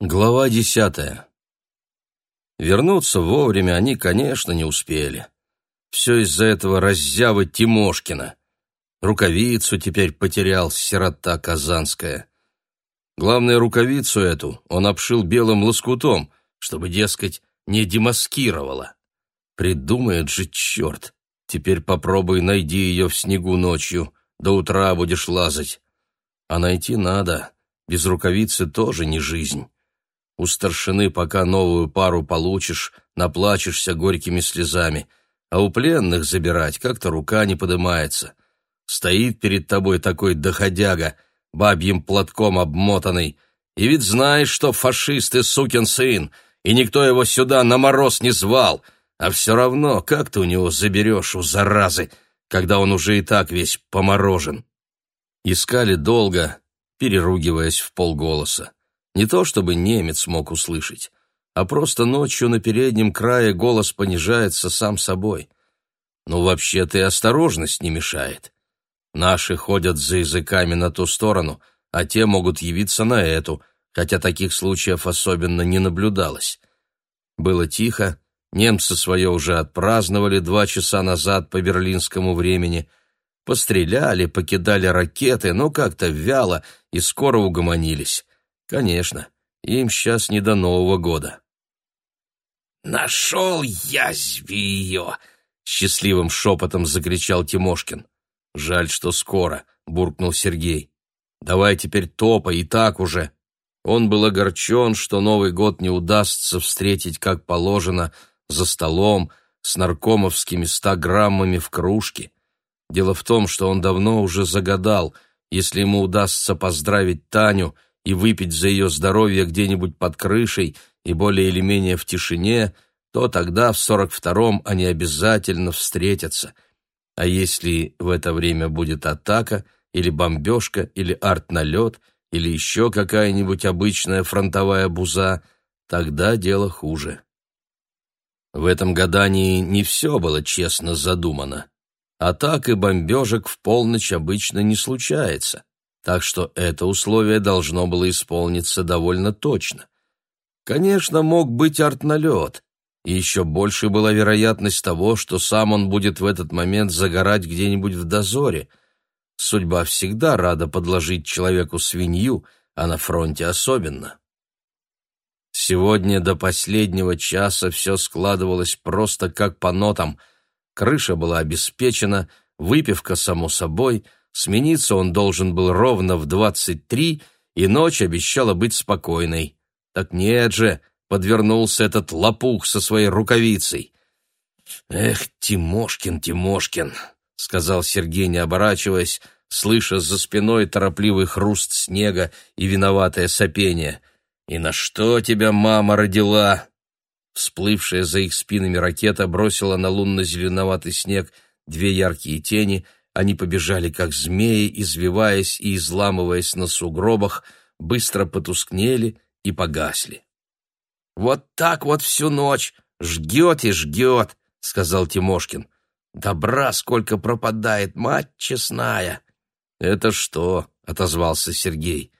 Глава десятая. Вернуться вовремя они, конечно, не успели. Все из-за этого раззявы Тимошкина. Рукавицу теперь потерял сирота казанская. Главное, рукавицу эту он обшил белым лоскутом, чтобы, дескать, не демаскировала. Придумает же черт. Теперь попробуй найди ее в снегу ночью, до утра будешь лазать. А найти надо, без рукавицы тоже не жизнь. У старшины пока новую пару получишь, наплачешься горькими слезами, а у пленных забирать как-то рука не подымается. Стоит перед тобой такой доходяга, бабьим платком обмотанный, и ведь знаешь, что фашист и сукин сын, и никто его сюда на мороз не звал, а все равно как ты у него заберешь, у заразы, когда он уже и так весь поморожен. Искали долго, переругиваясь в полголоса. Не то чтобы немец мог услышать, а просто ночью на переднем крае голос понижается сам собой. Ну, вообще-то и осторожность не мешает. Наши ходят за языками на ту сторону, а те могут явиться на эту, хотя таких случаев особенно не наблюдалось. Было тихо, немцы свое уже отпраздновали два часа назад по берлинскому времени, постреляли, покидали ракеты, но как-то вяло и скоро угомонились. Конечно, им сейчас не до Нового года. «Нашел я ее!» — счастливым шепотом закричал Тимошкин. «Жаль, что скоро», — буркнул Сергей. «Давай теперь топай, и так уже». Он был огорчен, что Новый год не удастся встретить, как положено, за столом, с наркомовскими ста граммами в кружке. Дело в том, что он давно уже загадал, если ему удастся поздравить Таню — и выпить за ее здоровье где-нибудь под крышей и более или менее в тишине, то тогда в сорок втором они обязательно встретятся. А если в это время будет атака, или бомбежка, или артналет, или еще какая-нибудь обычная фронтовая буза, тогда дело хуже. В этом гадании не все было честно задумано. Атак и бомбежек в полночь обычно не случается так что это условие должно было исполниться довольно точно. Конечно, мог быть артналет, и еще больше была вероятность того, что сам он будет в этот момент загорать где-нибудь в дозоре. Судьба всегда рада подложить человеку свинью, а на фронте особенно. Сегодня до последнего часа все складывалось просто как по нотам. Крыша была обеспечена, выпивка, само собой — Смениться он должен был ровно в двадцать три, и ночь обещала быть спокойной. Так нет же, подвернулся этот лопух со своей рукавицей. «Эх, Тимошкин, Тимошкин!» — сказал Сергей, не оборачиваясь, слыша за спиной торопливый хруст снега и виноватое сопение. «И на что тебя мама родила?» Всплывшая за их спинами ракета бросила на лунно-зеленоватый снег две яркие тени — они побежали, как змеи, извиваясь и изламываясь на сугробах, быстро потускнели и погасли. «Вот так вот всю ночь! Жгет и жгет!» — сказал Тимошкин. «Добра сколько пропадает, мать честная!» «Это что?» — отозвался Сергей.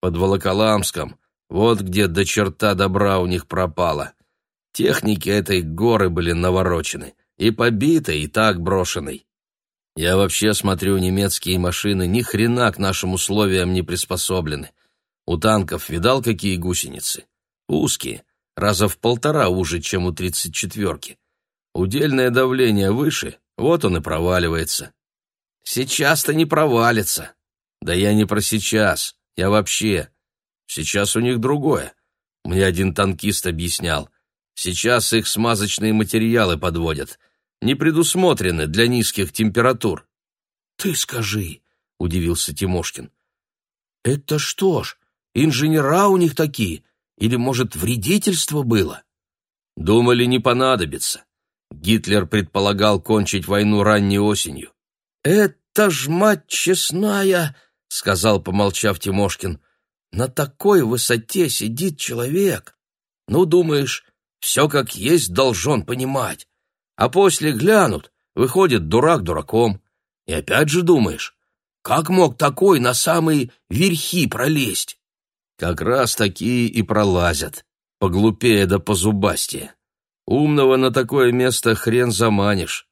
«Под Волоколамском. Вот где до черта добра у них пропало. Техники этой горы были наворочены, и побитой, и так брошенной. Я вообще смотрю, немецкие машины ни хрена к нашим условиям не приспособлены. У танков видал какие гусеницы? Узкие, раза в полтора уже, чем у тридцать четверки. Удельное давление выше, вот он и проваливается. Сейчас-то не провалится. Да я не про сейчас, я вообще. Сейчас у них другое. Мне один танкист объяснял. Сейчас их смазочные материалы подводят — не предусмотрены для низких температур. Ты скажи, удивился Тимошкин. Это что ж, инженера у них такие, или, может, вредительство было? Думали, не понадобится. Гитлер предполагал кончить войну ранней осенью. Это ж мать честная, сказал, помолчав Тимошкин. На такой высоте сидит человек. Ну, думаешь, все как есть должен понимать а после глянут, выходит дурак дураком. И опять же думаешь, как мог такой на самые верхи пролезть? Как раз такие и пролазят, поглупее да позубастее. Умного на такое место хрен заманишь.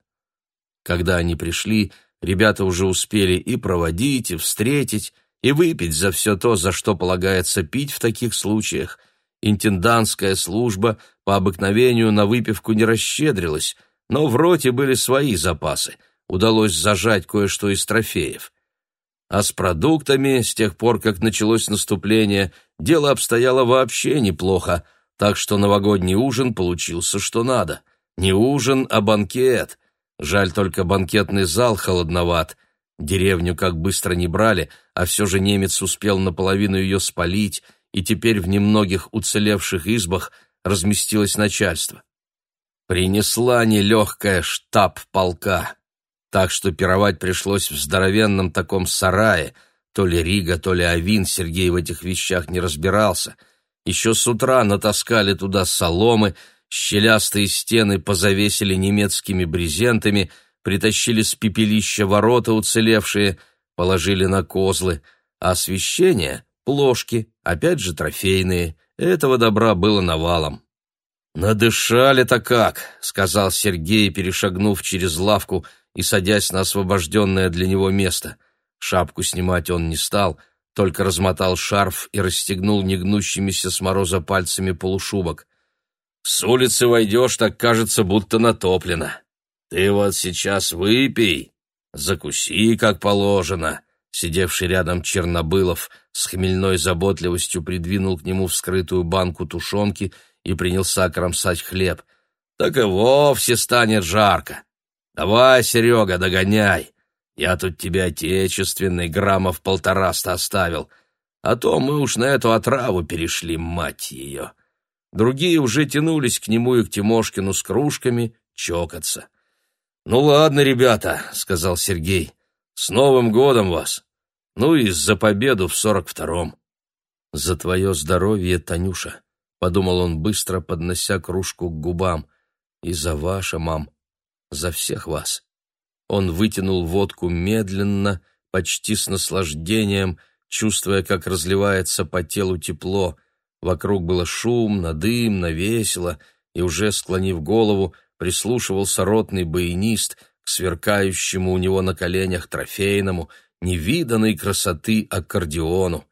Когда они пришли, ребята уже успели и проводить, и встретить, и выпить за все то, за что полагается пить в таких случаях. Интендантская служба по обыкновению на выпивку не расщедрилась, но в роте были свои запасы, удалось зажать кое-что из трофеев. А с продуктами, с тех пор, как началось наступление, дело обстояло вообще неплохо, так что новогодний ужин получился что надо. Не ужин, а банкет. Жаль только банкетный зал холодноват. Деревню как быстро не брали, а все же немец успел наполовину ее спалить, и теперь в немногих уцелевших избах разместилось начальство. Принесла нелегкая штаб полка так что пировать пришлось в здоровенном таком сарае. То ли Рига, то ли Авин Сергей в этих вещах не разбирался. Еще с утра натаскали туда соломы, щелястые стены позавесили немецкими брезентами, притащили с пепелища ворота уцелевшие, положили на козлы, а освещение — плошки, опять же трофейные. Этого добра было навалом. «Надышали-то как!» — сказал Сергей, перешагнув через лавку — и садясь на освобожденное для него место. Шапку снимать он не стал, только размотал шарф и расстегнул негнущимися с мороза пальцами полушубок. «С улицы войдешь, так кажется, будто натоплено. Ты вот сейчас выпей, закуси, как положено». Сидевший рядом Чернобылов с хмельной заботливостью придвинул к нему вскрытую банку тушенки и принялся кромсать хлеб. «Так и вовсе станет жарко. Давай, Серега, догоняй. Я тут тебе отечественный граммов полтораста оставил. А то мы уж на эту отраву перешли, мать ее. Другие уже тянулись к нему и к Тимошкину с кружками чокаться. «Ну ладно, ребята», — сказал Сергей, — «с Новым годом вас! Ну и за победу в сорок втором!» «За твое здоровье, Танюша», — подумал он быстро, поднося кружку к губам, — «и за ваше, мам» за всех вас. Он вытянул водку медленно, почти с наслаждением, чувствуя, как разливается по телу тепло. Вокруг было шумно, дымно, весело, и уже склонив голову, прислушивался ротный баянист к сверкающему у него на коленях трофейному, невиданной красоты аккордеону.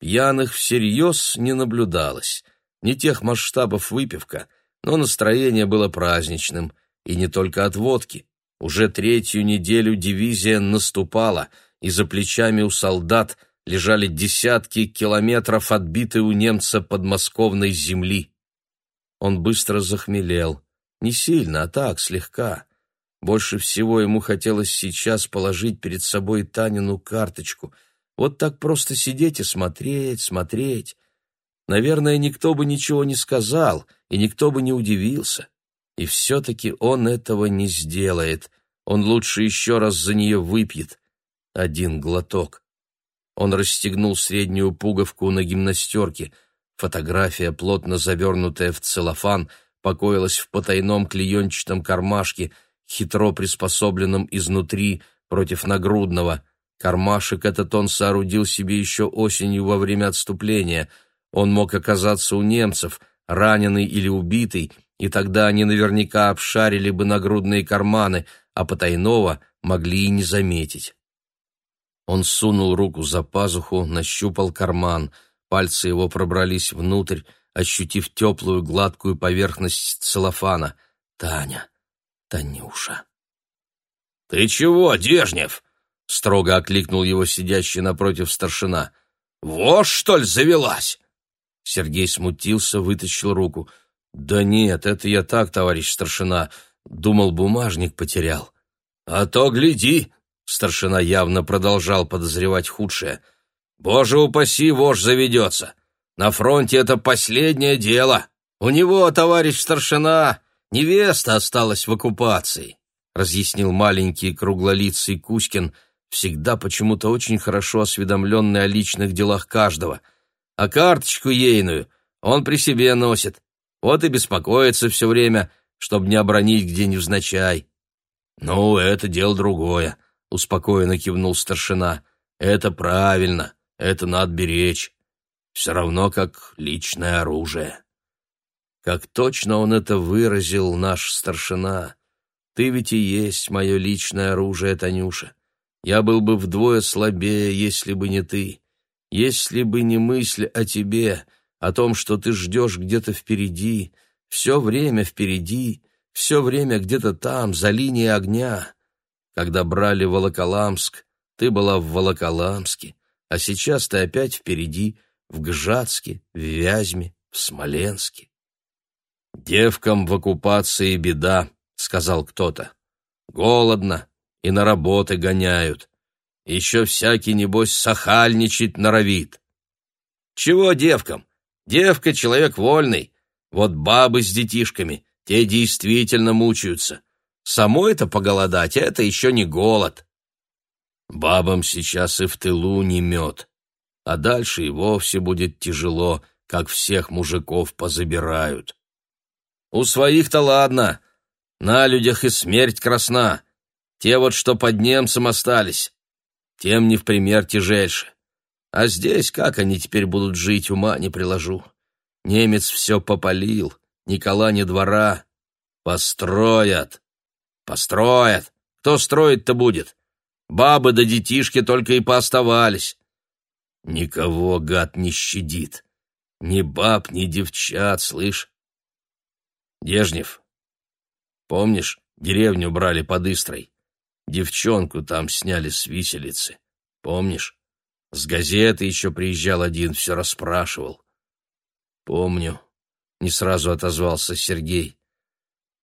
Пьяных всерьез не наблюдалось, не тех масштабов выпивка, но настроение было праздничным — и не только от водки. Уже третью неделю дивизия наступала, и за плечами у солдат лежали десятки километров отбитой у немца подмосковной земли. Он быстро захмелел. Не сильно, а так, слегка. Больше всего ему хотелось сейчас положить перед собой Танину карточку. Вот так просто сидеть и смотреть, смотреть. Наверное, никто бы ничего не сказал, и никто бы не удивился. И все-таки он этого не сделает. Он лучше еще раз за нее выпьет. Один глоток. Он расстегнул среднюю пуговку на гимнастерке. Фотография, плотно завернутая в целлофан, покоилась в потайном клеенчатом кармашке, хитро приспособленном изнутри против нагрудного. Кармашек этот он соорудил себе еще осенью во время отступления. Он мог оказаться у немцев, раненый или убитый, и тогда они наверняка обшарили бы нагрудные карманы, а потайного могли и не заметить. Он сунул руку за пазуху, нащупал карман, пальцы его пробрались внутрь, ощутив теплую гладкую поверхность целлофана. Таня, Танюша. «Ты чего, Дежнев?» — строго окликнул его сидящий напротив старшина. «Вошь, что ли, завелась?» Сергей смутился, вытащил руку — «Да нет, это я так, товарищ старшина. Думал, бумажник потерял». «А то гляди!» — старшина явно продолжал подозревать худшее. «Боже упаси, вож заведется! На фронте это последнее дело! У него, товарищ старшина, невеста осталась в оккупации!» — разъяснил маленький круглолицый Кузькин, всегда почему-то очень хорошо осведомленный о личных делах каждого. «А карточку ейную он при себе носит. Вот и беспокоится все время, чтобы не обронить где невзначай. «Ну, это дело другое», — успокоенно кивнул старшина. «Это правильно, это надо беречь». все равно как личное оружие. Как точно он это выразил, наш старшина. Ты ведь и есть мое личное оружие, Танюша. Я был бы вдвое слабее, если бы не ты. Если бы не мысль о тебе, о том, что ты ждешь где-то впереди, все время впереди, все время где-то там, за линией огня. Когда брали Волоколамск, ты была в Волоколамске, а сейчас ты опять впереди, в Гжатске, в Вязьме, в Смоленске. «Девкам в оккупации беда», — сказал кто-то. «Голодно, и на работы гоняют. Еще всякий, небось, сахальничать норовит». «Чего девкам? Девка — человек вольный. Вот бабы с детишками, те действительно мучаются. Самой это поголодать, а это еще не голод». Бабам сейчас и в тылу не мед, а дальше и вовсе будет тяжело, как всех мужиков позабирают. У своих-то ладно. На людях и смерть красна. Те вот, что под немцем остались. Тем не в пример тяжельше. А здесь как они теперь будут жить, ума не приложу. Немец все попалил, Никола не двора. Построят. Построят. Кто строить-то будет? Бабы да детишки только и пооставались. Никого гад не щадит. Ни баб, ни девчат, слышь. Дежнев, помнишь, деревню брали под Истрой? Девчонку там сняли с виселицы. Помнишь? С газеты еще приезжал один, все расспрашивал. Помню. Не сразу отозвался Сергей.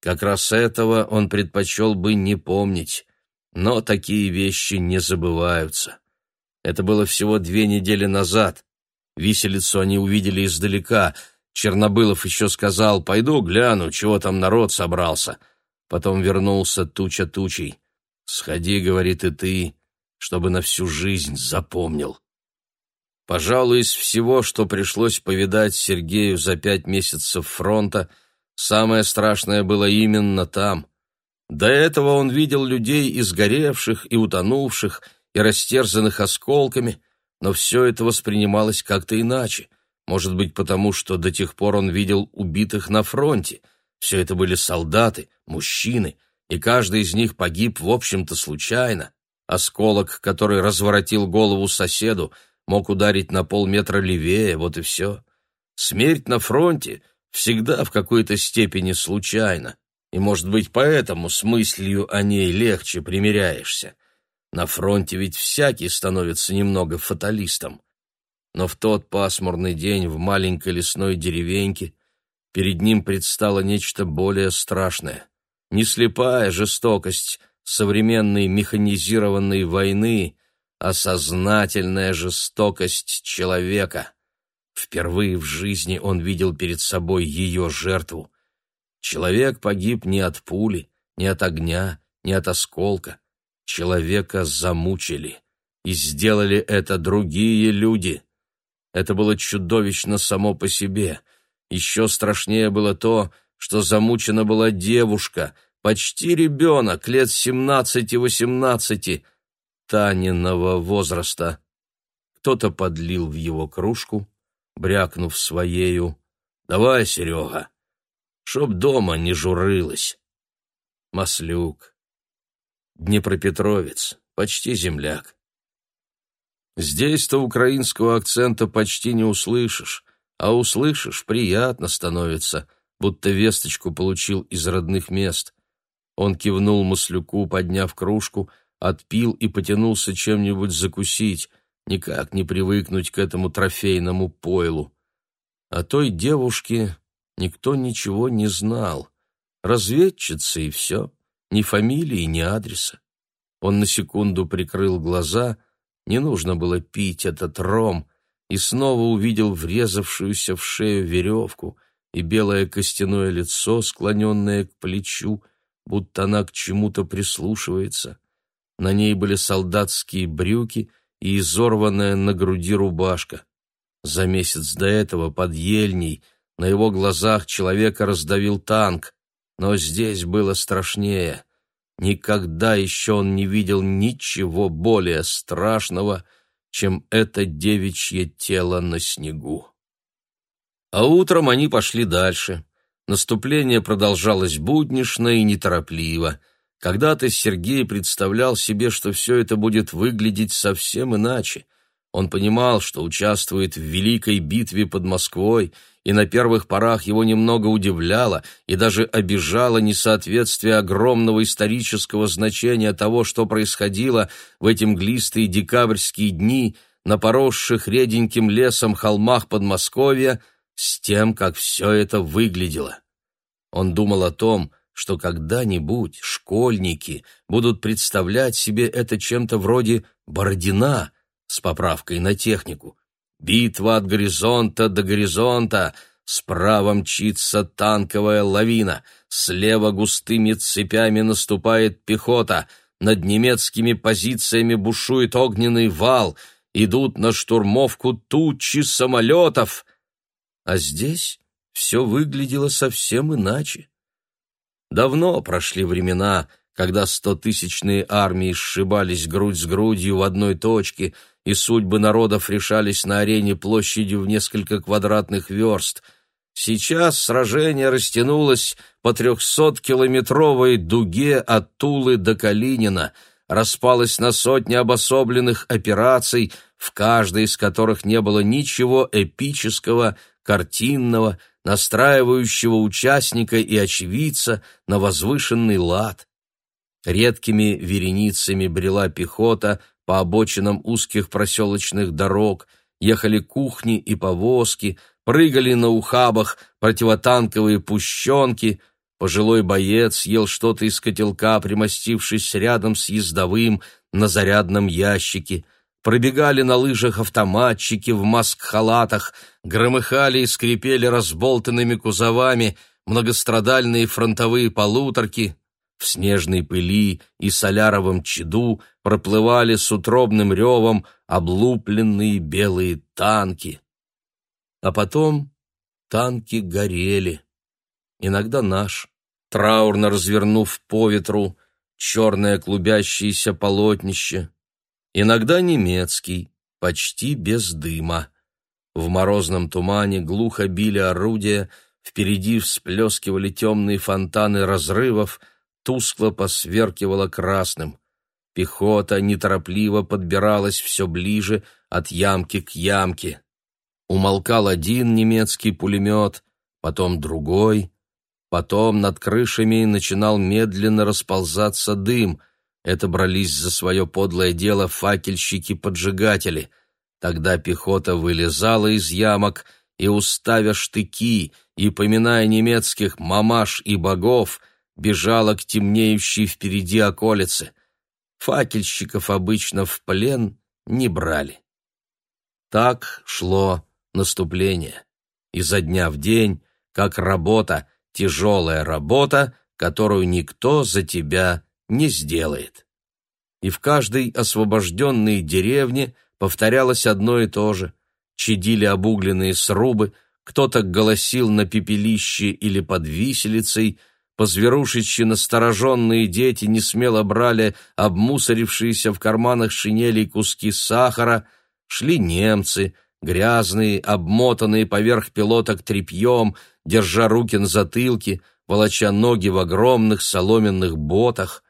Как раз этого он предпочел бы не помнить, но такие вещи не забываются. Это было всего две недели назад. Виселицу они увидели издалека — Чернобылов еще сказал, пойду гляну, чего там народ собрался. Потом вернулся туча тучей. Сходи, говорит, и ты, чтобы на всю жизнь запомнил. Пожалуй, из всего, что пришлось повидать Сергею за пять месяцев фронта, самое страшное было именно там. До этого он видел людей изгоревших и утонувших, и растерзанных осколками, но все это воспринималось как-то иначе. Может быть, потому что до тех пор он видел убитых на фронте. Все это были солдаты, мужчины, и каждый из них погиб, в общем-то, случайно. Осколок, который разворотил голову соседу, мог ударить на полметра левее, вот и все. Смерть на фронте всегда в какой-то степени случайна, и, может быть, поэтому с мыслью о ней легче примиряешься. На фронте ведь всякий становится немного фаталистом но в тот пасмурный день в маленькой лесной деревеньке перед ним предстало нечто более страшное. Не слепая жестокость современной механизированной войны, а сознательная жестокость человека. Впервые в жизни он видел перед собой ее жертву. Человек погиб не от пули, не от огня, не от осколка. Человека замучили. И сделали это другие люди. Это было чудовищно само по себе. Еще страшнее было то, что замучена была девушка, почти ребенок, лет семнадцати-восемнадцати, Таниного возраста. Кто-то подлил в его кружку, брякнув своею. «Давай, Серега, чтоб дома не журылась». Маслюк. Днепропетровец, почти земляк. Здесь-то украинского акцента почти не услышишь, а услышишь, приятно становится, будто весточку получил из родных мест. Он кивнул Маслюку, подняв кружку, отпил и потянулся чем-нибудь закусить, никак не привыкнуть к этому трофейному пойлу. О той девушке никто ничего не знал. Разведчица и все, ни фамилии, ни адреса. Он на секунду прикрыл глаза не нужно было пить этот ром, и снова увидел врезавшуюся в шею веревку и белое костяное лицо, склоненное к плечу, будто она к чему-то прислушивается. На ней были солдатские брюки и изорванная на груди рубашка. За месяц до этого под ельней на его глазах человека раздавил танк, но здесь было страшнее. Никогда еще он не видел ничего более страшного, чем это девичье тело на снегу. А утром они пошли дальше. Наступление продолжалось буднично и неторопливо. Когда-то Сергей представлял себе, что все это будет выглядеть совсем иначе. Он понимал, что участвует в великой битве под Москвой, и на первых порах его немного удивляло и даже обижало несоответствие огромного исторического значения того, что происходило в эти мглистые декабрьские дни на поросших реденьким лесом холмах Подмосковья, с тем, как все это выглядело. Он думал о том, что когда-нибудь школьники будут представлять себе это чем-то вроде «Бородина» с поправкой на технику, Битва от горизонта до горизонта. Справа мчится танковая лавина, слева густыми цепями наступает пехота, над немецкими позициями бушует огненный вал, идут на штурмовку тучи самолетов. А здесь все выглядело совсем иначе. Давно прошли времена, когда стотысячные армии сшибались грудь с грудью в одной точке — и судьбы народов решались на арене площадью в несколько квадратных верст. Сейчас сражение растянулось по трехсоткилометровой дуге от Тулы до Калинина, распалось на сотни обособленных операций, в каждой из которых не было ничего эпического, картинного, настраивающего участника и очевидца на возвышенный лад. Редкими вереницами брела пехота, по обочинам узких проселочных дорог, ехали кухни и повозки, прыгали на ухабах противотанковые пущенки, пожилой боец ел что-то из котелка, примостившись рядом с ездовым на зарядном ящике, пробегали на лыжах автоматчики в маск-халатах, громыхали и скрипели разболтанными кузовами многострадальные фронтовые полуторки, в снежной пыли и соляровом чаду проплывали с утробным ревом облупленные белые танки. А потом танки горели. Иногда наш, траурно развернув по ветру черное клубящееся полотнище. Иногда немецкий, почти без дыма. В морозном тумане глухо били орудия, впереди всплескивали темные фонтаны разрывов — тускло посверкивала красным. Пехота неторопливо подбиралась все ближе от ямки к ямке. Умолкал один немецкий пулемет, потом другой, потом над крышами начинал медленно расползаться дым. Это брались за свое подлое дело факельщики-поджигатели. Тогда пехота вылезала из ямок и, уставя штыки и поминая немецких мамаш и богов, бежала к темнеющей впереди околице. Факельщиков обычно в плен не брали. Так шло наступление. Изо дня в день, как работа, тяжелая работа, которую никто за тебя не сделает. И в каждой освобожденной деревне повторялось одно и то же. Чадили обугленные срубы, кто-то голосил на пепелище или под виселицей — Позверушичьи настороженные дети не смело брали обмусорившиеся в карманах шинелей куски сахара, шли немцы, грязные, обмотанные поверх пилоток тряпьем, держа руки на затылке, волоча ноги в огромных соломенных ботах.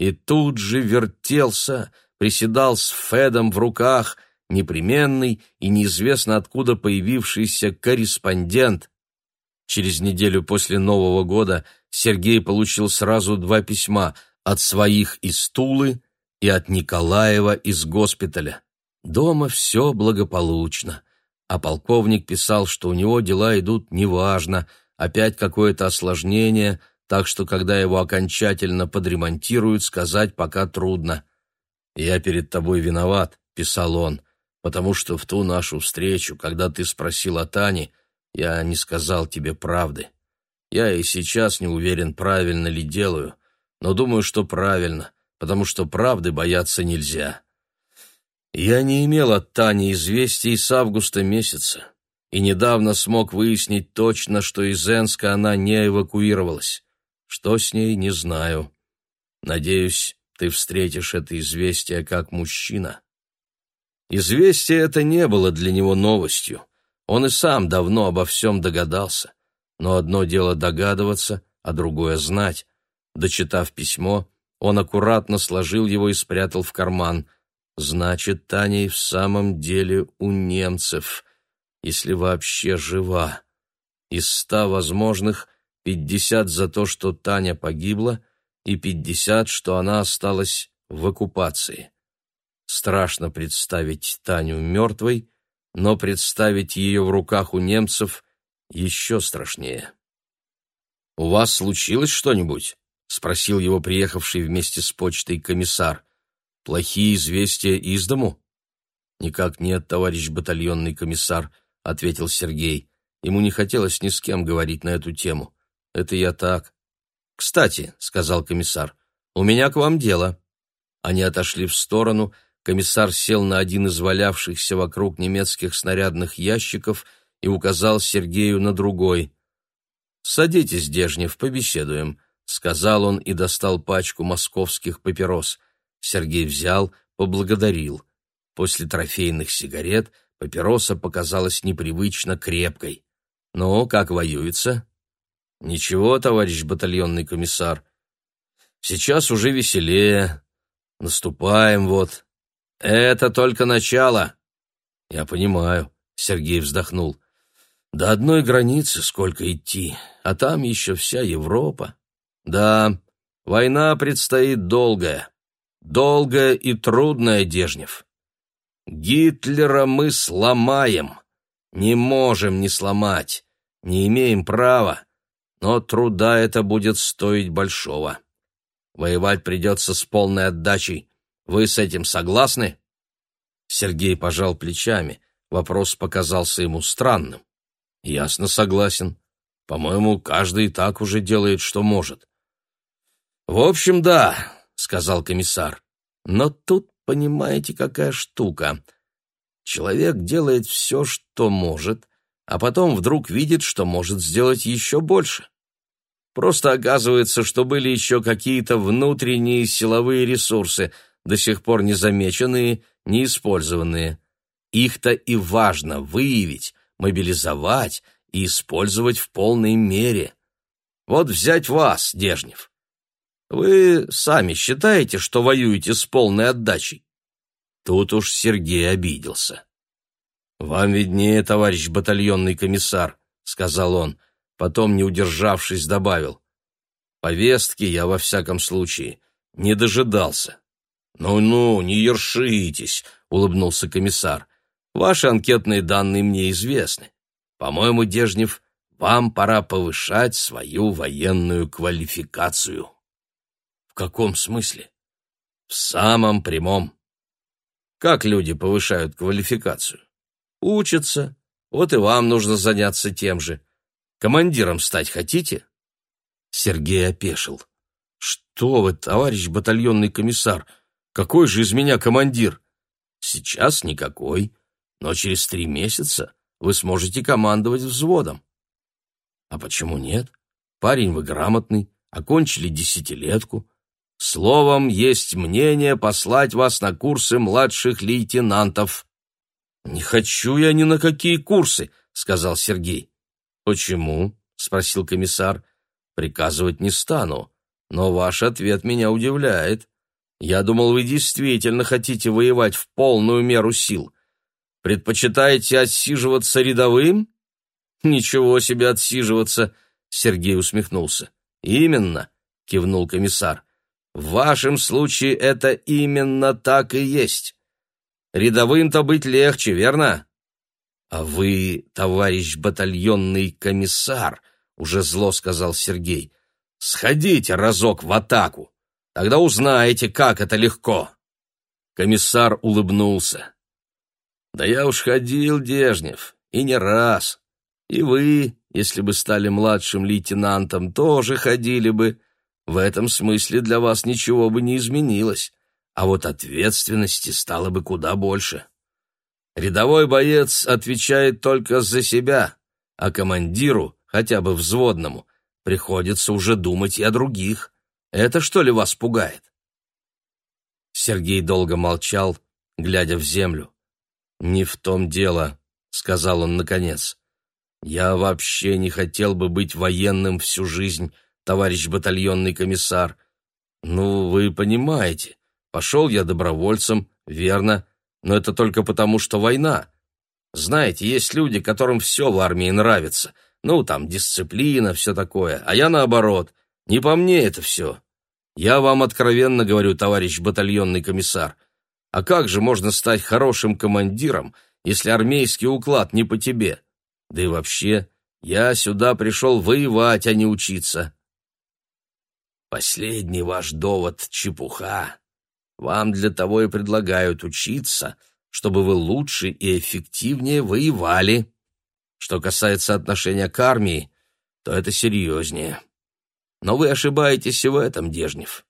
И тут же вертелся, приседал с Федом в руках, непременный и неизвестно откуда появившийся корреспондент. Через неделю после Нового года – Сергей получил сразу два письма от своих из Тулы и от Николаева из госпиталя. Дома все благополучно, а полковник писал, что у него дела идут неважно, опять какое-то осложнение, так что когда его окончательно подремонтируют, сказать пока трудно. «Я перед тобой виноват», — писал он, «потому что в ту нашу встречу, когда ты спросил о Тане, я не сказал тебе правды». Я и сейчас не уверен, правильно ли делаю, но думаю, что правильно, потому что правды бояться нельзя. Я не имел от Тани известий с августа месяца и недавно смог выяснить точно, что из Энска она не эвакуировалась. Что с ней, не знаю. Надеюсь, ты встретишь это известие как мужчина. Известие это не было для него новостью. Он и сам давно обо всем догадался. Но одно дело догадываться, а другое знать. Дочитав письмо, он аккуратно сложил его и спрятал в карман. Значит, Таня и в самом деле у немцев, если вообще жива. Из ста возможных пятьдесят за то, что Таня погибла, и пятьдесят, что она осталась в оккупации. Страшно представить Таню мертвой, но представить ее в руках у немцев еще страшнее. «У вас случилось что-нибудь?» — спросил его приехавший вместе с почтой комиссар. «Плохие известия из дому?» «Никак нет, товарищ батальонный комиссар», — ответил Сергей. Ему не хотелось ни с кем говорить на эту тему. «Это я так». «Кстати», — сказал комиссар, — «у меня к вам дело». Они отошли в сторону, комиссар сел на один из валявшихся вокруг немецких снарядных ящиков и указал Сергею на другой. «Садитесь, Дежнев, побеседуем», — сказал он и достал пачку московских папирос. Сергей взял, поблагодарил. После трофейных сигарет папироса показалась непривычно крепкой. «Ну, как воюется?» «Ничего, товарищ батальонный комиссар. Сейчас уже веселее. Наступаем вот. Это только начало». «Я понимаю», — Сергей вздохнул. «До одной границы сколько идти, а там еще вся Европа. Да, война предстоит долгая, долгая и трудная, Дежнев. Гитлера мы сломаем, не можем не сломать, не имеем права, но труда это будет стоить большого. Воевать придется с полной отдачей. Вы с этим согласны?» Сергей пожал плечами. Вопрос показался ему странным. «Ясно, согласен. По-моему, каждый и так уже делает, что может». «В общем, да», — сказал комиссар. «Но тут, понимаете, какая штука. Человек делает все, что может, а потом вдруг видит, что может сделать еще больше. Просто оказывается, что были еще какие-то внутренние силовые ресурсы, до сих пор незамеченные, неиспользованные. Их-то и важно выявить, мобилизовать и использовать в полной мере. Вот взять вас, Дежнев. Вы сами считаете, что воюете с полной отдачей? Тут уж Сергей обиделся. «Вам виднее, товарищ батальонный комиссар», — сказал он. Потом, не удержавшись, добавил. «Повестки я, во всяком случае, не дожидался». «Ну-ну, не ершитесь», — улыбнулся комиссар. «Ваши анкетные данные мне известны. По-моему, Дежнев, вам пора повышать свою военную квалификацию». «В каком смысле?» «В самом прямом. Как люди повышают квалификацию? Учатся. Вот и вам нужно заняться тем же. Командиром стать хотите?» Сергей опешил. «Что вы, товарищ батальонный комиссар, какой же из меня командир?» «Сейчас никакой, но через три месяца вы сможете командовать взводом». «А почему нет? Парень вы грамотный, окончили десятилетку. Словом, есть мнение послать вас на курсы младших лейтенантов». «Не хочу я ни на какие курсы», — сказал Сергей. «Почему?» — спросил комиссар. «Приказывать не стану, но ваш ответ меня удивляет. Я думал, вы действительно хотите воевать в полную меру сил. Предпочитаете отсиживаться рядовым?» «Ничего себе отсиживаться!» — Сергей усмехнулся. «Именно!» — кивнул комиссар. «В вашем случае это именно так и есть. Рядовым-то быть легче, верно?» «А вы, товарищ батальонный комиссар», — уже зло сказал Сергей, — «сходите разок в атаку, тогда узнаете, как это легко». Комиссар улыбнулся. «Да я уж ходил, Дежнев, и не раз. И вы, если бы стали младшим лейтенантом, тоже ходили бы. В этом смысле для вас ничего бы не изменилось, а вот ответственности стало бы куда больше». Рядовой боец отвечает только за себя, а командиру, хотя бы взводному, приходится уже думать и о других. Это что ли вас пугает? Сергей долго молчал, глядя в землю. «Не в том дело», — сказал он наконец. «Я вообще не хотел бы быть военным всю жизнь, товарищ батальонный комиссар. Ну, вы понимаете, пошел я добровольцем, верно, но это только потому, что война. Знаете, есть люди, которым все в армии нравится. Ну, там, дисциплина, все такое. А я наоборот. Не по мне это все. Я вам откровенно говорю, товарищ батальонный комиссар. А как же можно стать хорошим командиром, если армейский уклад не по тебе? Да и вообще, я сюда пришел воевать, а не учиться. Последний ваш довод — чепуха. Вам для того и предлагают учиться, чтобы вы лучше и эффективнее воевали. Что касается отношения к армии, то это серьезнее. Но вы ошибаетесь и в этом, Дежнев.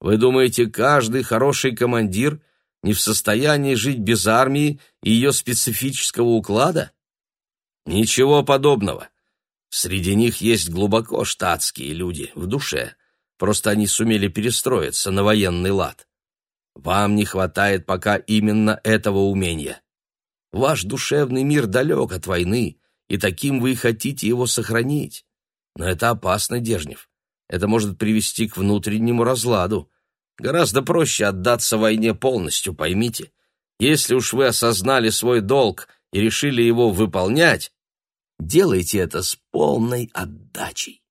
Вы думаете, каждый хороший командир не в состоянии жить без армии и ее специфического уклада? Ничего подобного. Среди них есть глубоко штатские люди, в душе. Просто они сумели перестроиться на военный лад. Вам не хватает пока именно этого умения. Ваш душевный мир далек от войны, и таким вы хотите его сохранить. Но это опасно, Дежнев. Это может привести к внутреннему разладу. Гораздо проще отдаться войне полностью, поймите. Если уж вы осознали свой долг и решили его выполнять, делайте это с полной отдачей.